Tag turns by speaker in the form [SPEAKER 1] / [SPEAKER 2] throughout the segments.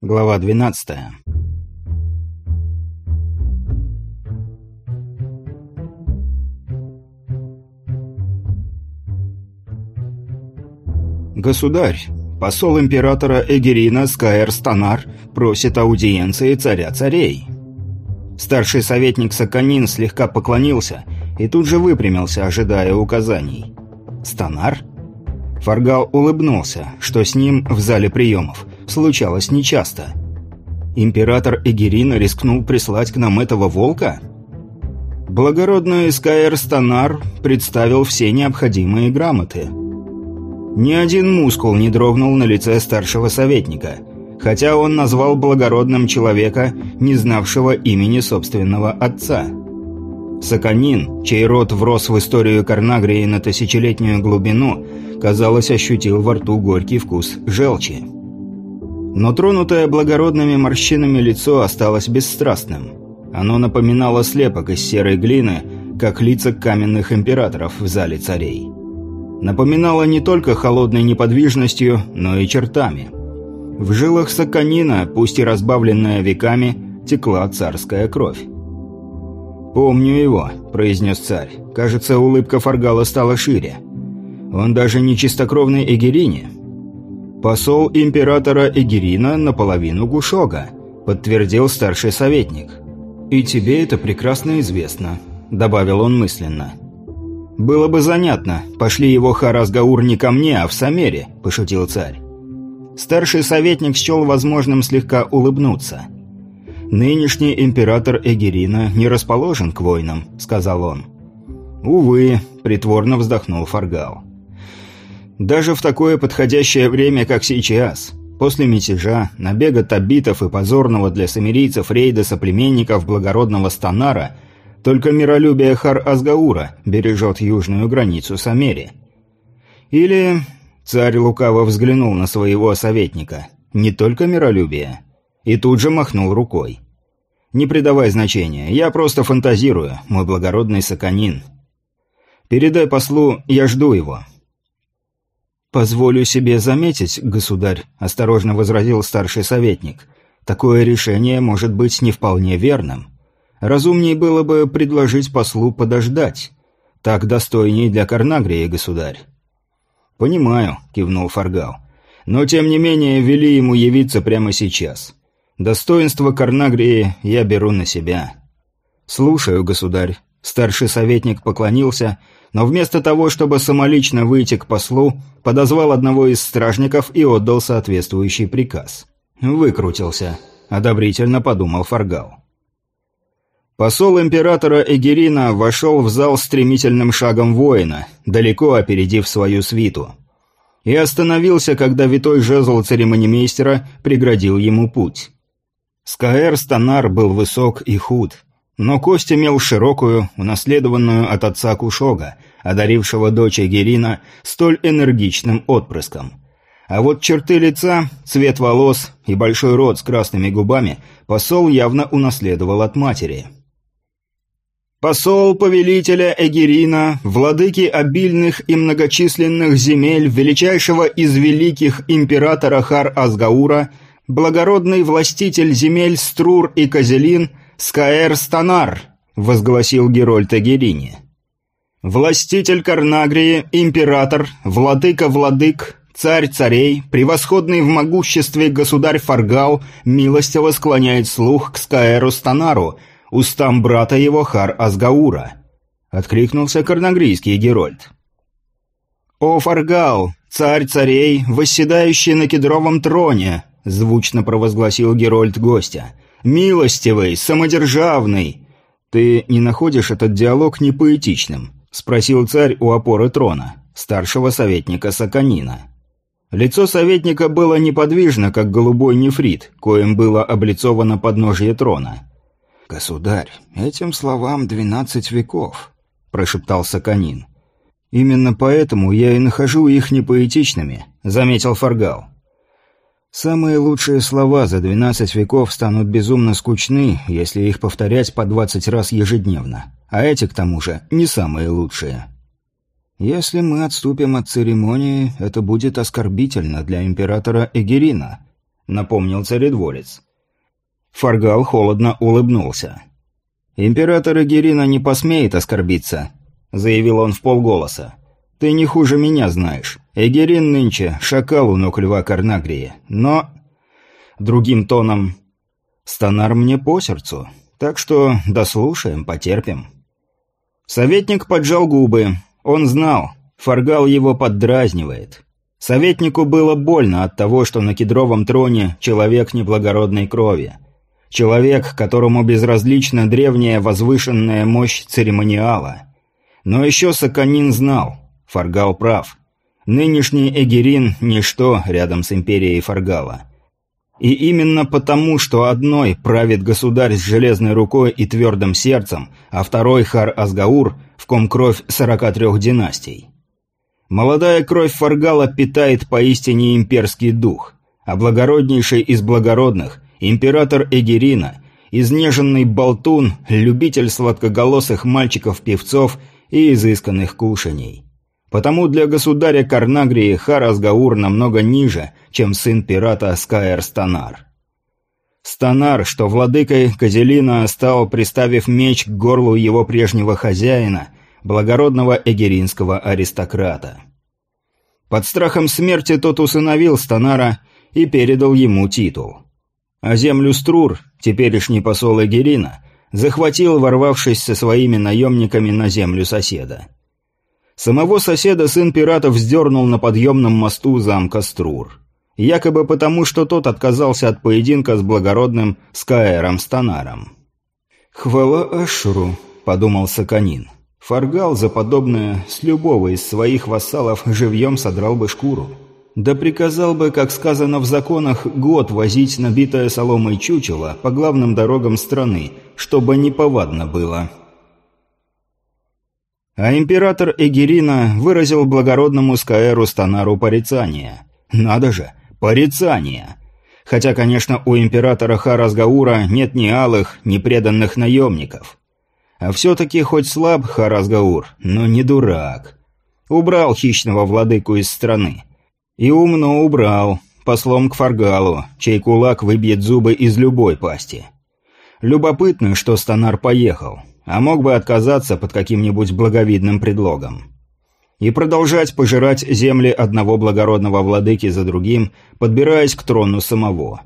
[SPEAKER 1] Глава 12. Государь, посол императора Эгерина Скаэр Станар просит аудиенции царя царей. Старший советник Саканин слегка поклонился и тут же выпрямился, ожидая указаний. Станар? Фаргал улыбнулся, что с ним в зале приемов – случалось нечасто. Император Эгерина рискнул прислать к нам этого волка? Благородный Скайер Станар представил все необходимые грамоты. Ни один мускул не дрогнул на лице старшего советника, хотя он назвал благородным человека, не знавшего имени собственного отца. Саканин, чей род врос в историю Карнагрии на тысячелетнюю глубину, казалось, ощутил во рту горький вкус желчи. Но тронутое благородными морщинами лицо осталось бесстрастным. Оно напоминало слепок из серой глины, как лица каменных императоров в зале царей. Напоминало не только холодной неподвижностью, но и чертами. В жилах Саканина, пусть и разбавленная веками, текла царская кровь. «Помню его», – произнес царь. Кажется, улыбка Фаргала стала шире. «Он даже не чистокровный Эгерине. «Посол императора Эгерина наполовину Гушога», – подтвердил старший советник. «И тебе это прекрасно известно», – добавил он мысленно. «Было бы занятно, пошли его Харазгаур не ко мне, а в Самере», – пошутил царь. Старший советник счел возможным слегка улыбнуться. «Нынешний император Эгерина не расположен к войнам», – сказал он. «Увы», – притворно вздохнул Фаргал. Даже в такое подходящее время, как сейчас, после мятежа, набега табитов и позорного для самирийцев рейда соплеменников благородного Станара, только миролюбие Хар-Азгаура бережет южную границу Самери. Или царь лукаво взглянул на своего советника. Не только миролюбие. И тут же махнул рукой. «Не придавай значения, я просто фантазирую, мой благородный Саканин. Передай послу, я жду его. «Позволю себе заметить, государь», – осторожно возразил старший советник. «Такое решение может быть не вполне верным. Разумнее было бы предложить послу подождать. Так достойней для Карнагрии, государь». «Понимаю», – кивнул Фаргал. «Но тем не менее вели ему явиться прямо сейчас. Достоинство Карнагрии я беру на себя». «Слушаю, государь». Старший советник поклонился – но вместо того, чтобы самолично выйти к послу, подозвал одного из стражников и отдал соответствующий приказ. «Выкрутился», – одобрительно подумал Фаргал. Посол императора Эгерина вошел в зал стремительным шагом воина, далеко опередив свою свиту. И остановился, когда витой жезл церемонимейстера преградил ему путь. Скаэр Станар был высок и худ – но кость имел широкую, унаследованную от отца Кушога, одарившего дочь Герина столь энергичным отпрыском. А вот черты лица, цвет волос и большой рот с красными губами посол явно унаследовал от матери. Посол повелителя Эгерина, владыки обильных и многочисленных земель величайшего из великих императора Хар-Азгаура, благородный властитель земель Струр и Козелин – «Скаэр Станар», — возгласил Герольд Агерини. «Властитель Карнагрии, император, владыка владык, царь царей, превосходный в могуществе государь Фаргал, милостиво склоняет слух к Скаэру Станару, устам брата его Хар-Азгаура», — откликнулся карнагрийский Герольд. «О, Фаргал, царь царей, восседающий на кедровом троне», — звучно провозгласил Герольд гостя, — «Милостивый, самодержавный!» «Ты не находишь этот диалог непоэтичным?» – спросил царь у опоры трона, старшего советника Саканина. Лицо советника было неподвижно, как голубой нефрит, коим было облицовано подножье трона. «Государь, этим словам двенадцать веков», – прошептал Саканин. «Именно поэтому я и нахожу их непоэтичными», – заметил Фаргал. Самые лучшие слова за 12 веков станут безумно скучны, если их повторять по 20 раз ежедневно. А эти, к тому же, не самые лучшие. Если мы отступим от церемонии, это будет оскорбительно для императора Эгерина, напомнил царедворец. Фаргал холодно улыбнулся. «Император Эгерина не посмеет оскорбиться», — заявил он в полголоса. «Ты не хуже меня знаешь. Эгерин нынче шакал у ног льва Карнагрии, но...» Другим тоном... «Станар мне по сердцу, так что дослушаем, потерпим». Советник поджал губы. Он знал, Фаргал его поддразнивает. Советнику было больно от того, что на кедровом троне человек неблагородной крови. Человек, которому безразлична древняя возвышенная мощь церемониала. Но еще Саканин знал, Фаргал прав. Нынешний Эгерин – ничто рядом с империей Фаргала. И именно потому, что одной правит государь с железной рукой и твердым сердцем, а второй Хар Азгаур, в ком кровь 43 династий. Молодая кровь Фаргала питает поистине имперский дух, а благороднейший из благородных, император Эгерина, изнеженный болтун, любитель сладкоголосых мальчиков-певцов и изысканных кушаний. Потому для государя Карнагрии Харазгаур намного ниже, чем сын пирата Скаэр Станар. Станар, что владыкой Козелина стал, приставив меч к горлу его прежнего хозяина, благородного эгеринского аристократа. Под страхом смерти тот усыновил Станара и передал ему титул. А землю Струр, теперешний посол Эгерина, захватил, ворвавшись со своими наемниками на землю соседа. Самого соседа сын пиратов вздернул на подъемном мосту замка Струр. Якобы потому, что тот отказался от поединка с благородным Скаэром Станаром. «Хвала Ашуру», — подумал Саканин. Фаргал за подобное с любого из своих вассалов живьем содрал бы шкуру. Да приказал бы, как сказано в законах, год возить набитое соломой чучело по главным дорогам страны, чтобы неповадно было. А император Эгерина выразил благородному Скаэру Станару порицание. Надо же, порицание! Хотя, конечно, у императора Харазгаура нет ни алых, ни преданных наемников. А все-таки хоть слаб Харазгаур, но не дурак. Убрал хищного владыку из страны. И умно убрал, послом к Фаргалу, чей кулак выбьет зубы из любой пасти. Любопытно, что Станар поехал а мог бы отказаться под каким-нибудь благовидным предлогом. И продолжать пожирать земли одного благородного владыки за другим, подбираясь к трону самого.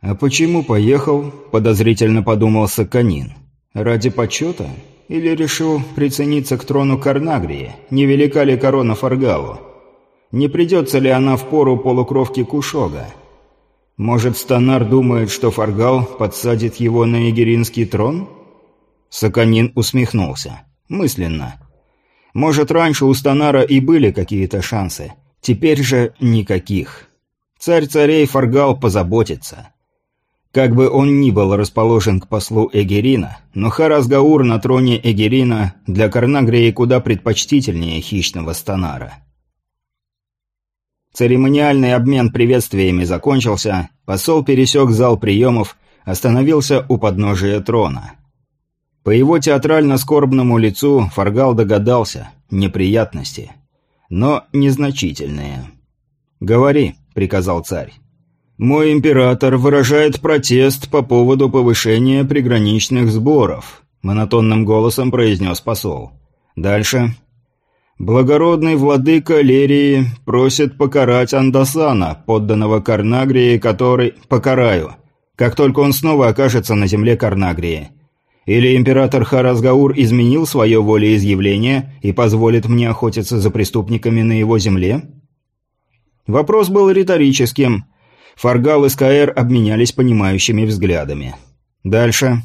[SPEAKER 1] «А почему поехал?» – подозрительно подумал Саканин. «Ради почета? Или решил прицениться к трону Карнагрии? Невелика ли корона Фаргалу? Не придется ли она в пору полукровки Кушога?» Может, Станар думает, что Фаргал подсадит его на эгеринский трон? Саканин усмехнулся. Мысленно. Может, раньше у Станара и были какие-то шансы. Теперь же никаких. Царь царей Фаргал позаботится. Как бы он ни был расположен к послу Эгерина, но Харазгаур на троне Эгерина для Карнагрии куда предпочтительнее хищного Станара. Церемониальный обмен приветствиями закончился, посол пересек зал приемов, остановился у подножия трона. По его театрально-скорбному лицу Фаргал догадался – неприятности. Но незначительные. «Говори», – приказал царь. «Мой император выражает протест по поводу повышения приграничных сборов», – монотонным голосом произнес посол. «Дальше». «Благородный владыка Лерии просит покарать Андасана, подданного Карнагрии, который... Покараю, как только он снова окажется на земле Карнагрии. Или император Харазгаур изменил свое волеизъявление и позволит мне охотиться за преступниками на его земле? Вопрос был риторическим. Фаргал и Скаэр обменялись понимающими взглядами. Дальше.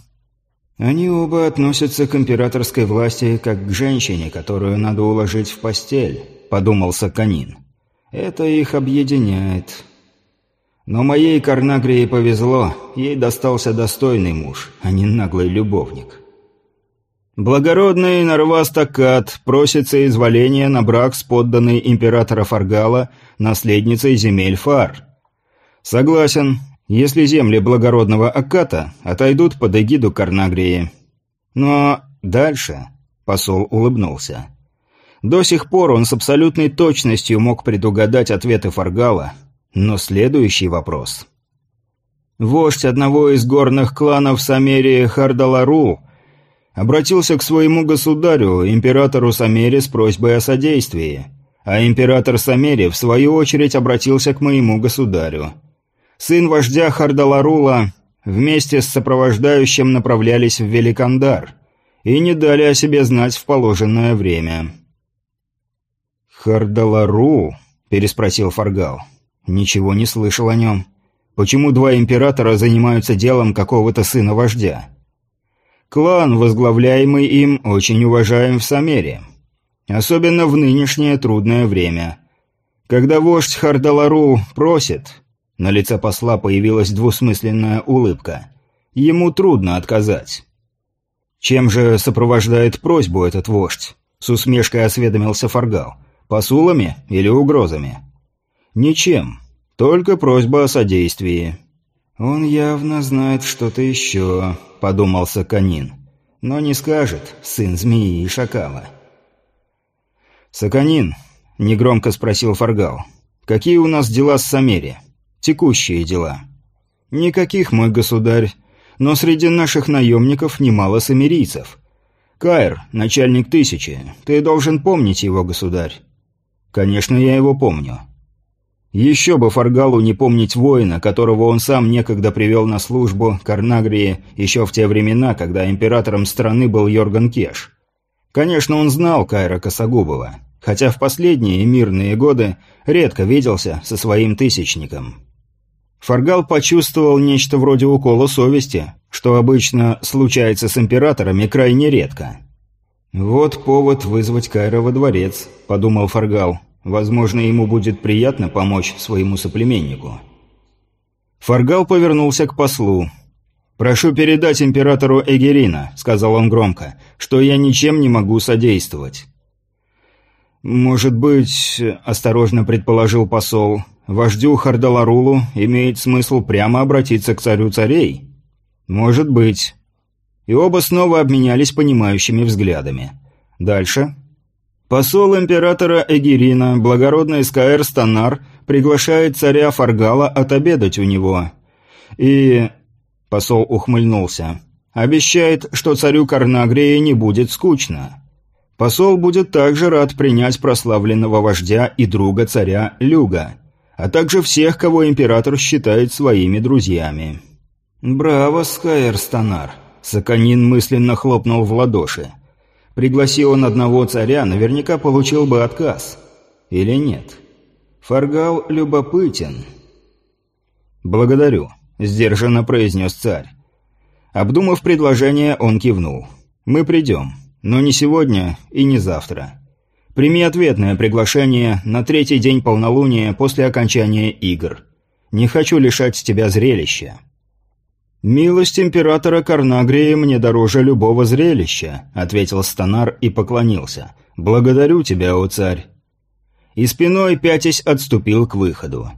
[SPEAKER 1] Они оба относятся к императорской власти как к женщине, которую надо уложить в постель, подумал Саканин. Это их объединяет. Но моей Карнагрии повезло, ей достался достойный муж, а не наглый любовник. Благородный Нарвастакат просится изволения на брак с подданной императора Фаргала, наследницей земель Фар. Согласен, если земли благородного Аката отойдут под эгиду Карнагрии. Но дальше посол улыбнулся. До сих пор он с абсолютной точностью мог предугадать ответы Фаргала, но следующий вопрос Вождь одного из горных кланов Самерии Хардалару обратился к своему государю, императору Самери, с просьбой о содействии, а император Самери, в свою очередь, обратился к моему государю. Сын вождя Хардаларула вместе с сопровождающим направлялись в Великандар и не дали о себе знать в положенное время. «Хардалару?» – переспросил Фаргал. «Ничего не слышал о нем. Почему два императора занимаются делом какого-то сына вождя?» «Клан, возглавляемый им, очень уважаем в Самере. Особенно в нынешнее трудное время. Когда вождь Хардалару просит...» На лице посла появилась двусмысленная улыбка. «Ему трудно отказать». «Чем же сопровождает просьбу этот вождь?» С усмешкой осведомился Фаргал. Посулами или угрозами? Ничем. Только просьба о содействии. «Он явно знает что-то еще», — подумал Саканин. «Но не скажет, сын змеи и шакала». «Саканин», — негромко спросил Фаргал, — «какие у нас дела с Самери? Текущие дела». «Никаких, мой государь, но среди наших наемников немало самирийцев. Каир, начальник тысячи, ты должен помнить его, государь. Конечно, я его помню. Еще бы Фаргалу не помнить воина, которого он сам некогда привел на службу Карнагрии еще в те времена, когда императором страны был Йорган Кеш. Конечно, он знал Кайра Косогубова, хотя в последние мирные годы редко виделся со своим тысячником. Фаргал почувствовал нечто вроде укола совести, что обычно случается с императорами крайне редко. «Вот повод вызвать Кайра во дворец», — подумал Фаргал. «Возможно, ему будет приятно помочь своему соплеменнику». Фаргал повернулся к послу. «Прошу передать императору Эгерина», — сказал он громко, — «что я ничем не могу содействовать». «Может быть, — осторожно предположил посол, — вождю Хардаларулу имеет смысл прямо обратиться к царю царей?» «Может быть и оба снова обменялись понимающими взглядами. Дальше. Посол императора Эгерина, благородный Скаэр Станар, приглашает царя Фаргала отобедать у него. И... Посол ухмыльнулся. Обещает, что царю Карнагрии не будет скучно. Посол будет также рад принять прославленного вождя и друга царя Люга, а также всех, кого император считает своими друзьями. «Браво, Скайер Станар!» Саканин мысленно хлопнул в ладоши. Пригласил он одного царя, наверняка получил бы отказ. Или нет? Фаргал любопытен. «Благодарю», — сдержанно произнес царь. Обдумав предложение, он кивнул. «Мы придем, но не сегодня и не завтра. Прими ответное приглашение на третий день полнолуния после окончания игр. Не хочу лишать тебя зрелища». «Милость императора Карнагрии мне дороже любого зрелища», — ответил Станар и поклонился. «Благодарю тебя, о царь». И спиной пятясь отступил к выходу.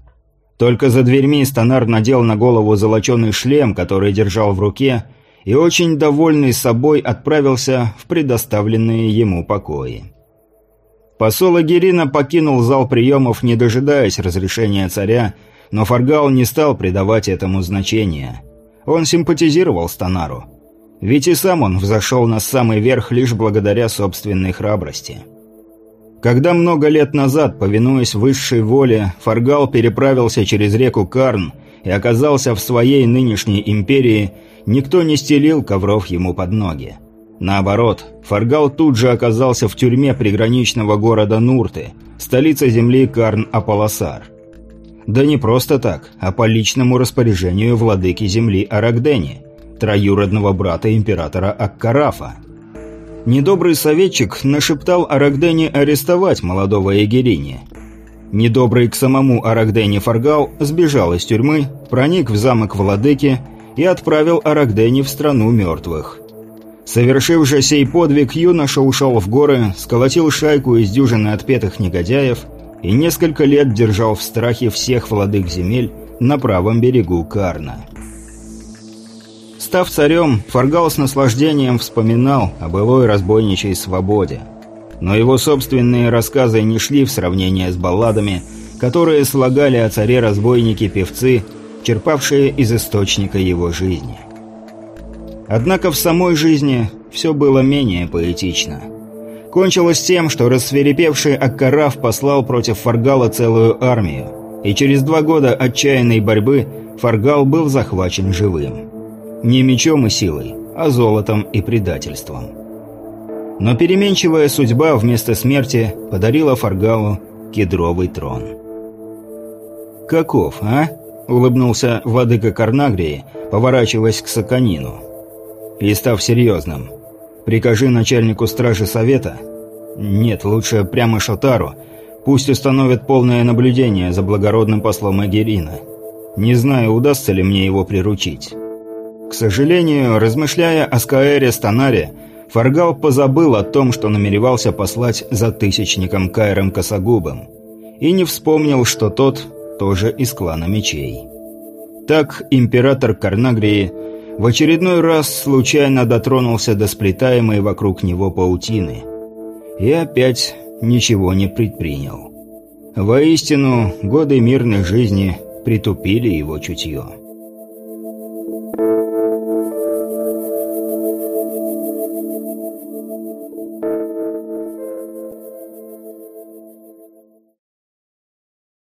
[SPEAKER 1] Только за дверьми Станар надел на голову золоченый шлем, который держал в руке, и очень довольный собой отправился в предоставленные ему покои. Посол Агирина покинул зал приемов, не дожидаясь разрешения царя, но Фаргал не стал придавать этому значения — он симпатизировал Станару. Ведь и сам он взошел на самый верх лишь благодаря собственной храбрости. Когда много лет назад, повинуясь высшей воле, Фаргал переправился через реку Карн и оказался в своей нынешней империи, никто не стелил ковров ему под ноги. Наоборот, Фаргал тут же оказался в тюрьме приграничного города Нурты, столица земли Карн-Аполосар. Да не просто так, а по личному распоряжению владыки земли Арагдени, троюродного брата императора Аккарафа. Недобрый советчик нашептал Арагдене арестовать молодого Эгерини. Недобрый к самому Арагдене Фаргал сбежал из тюрьмы, проник в замок владыки и отправил Арагдени в страну мертвых. Совершив же сей подвиг, юноша ушел в горы, сколотил шайку из дюжины отпетых негодяев – и несколько лет держал в страхе всех владык земель на правом берегу Карна. Став царем, Фаргал с наслаждением вспоминал о былой разбойничьей свободе. Но его собственные рассказы не шли в сравнение с балладами, которые слагали о царе разбойники-певцы, черпавшие из источника его жизни. Однако в самой жизни все было менее поэтично. Кончилось тем, что рассверепевший Аккараф послал против Фаргала целую армию, и через два года отчаянной борьбы Фаргал был захвачен живым. Не мечом и силой, а золотом и предательством. Но переменчивая судьба вместо смерти подарила Фаргалу кедровый трон. «Каков, а?» — улыбнулся владыка Карнагрии, поворачиваясь к Саканину. И став серьезным. «Прикажи начальнику стражи совета...» «Нет, лучше прямо Шотару. Пусть установят полное наблюдение за благородным послом Эгерина. Не знаю, удастся ли мне его приручить». К сожалению, размышляя о Скаэре Станаре, Фаргал позабыл о том, что намеревался послать за тысячником Кайром Косогубом, и не вспомнил, что тот тоже из клана мечей. Так император Карнагрии в очередной раз случайно дотронулся до сплетаемой вокруг него паутины и опять ничего не предпринял. Воистину, годы мирной жизни притупили его чутье.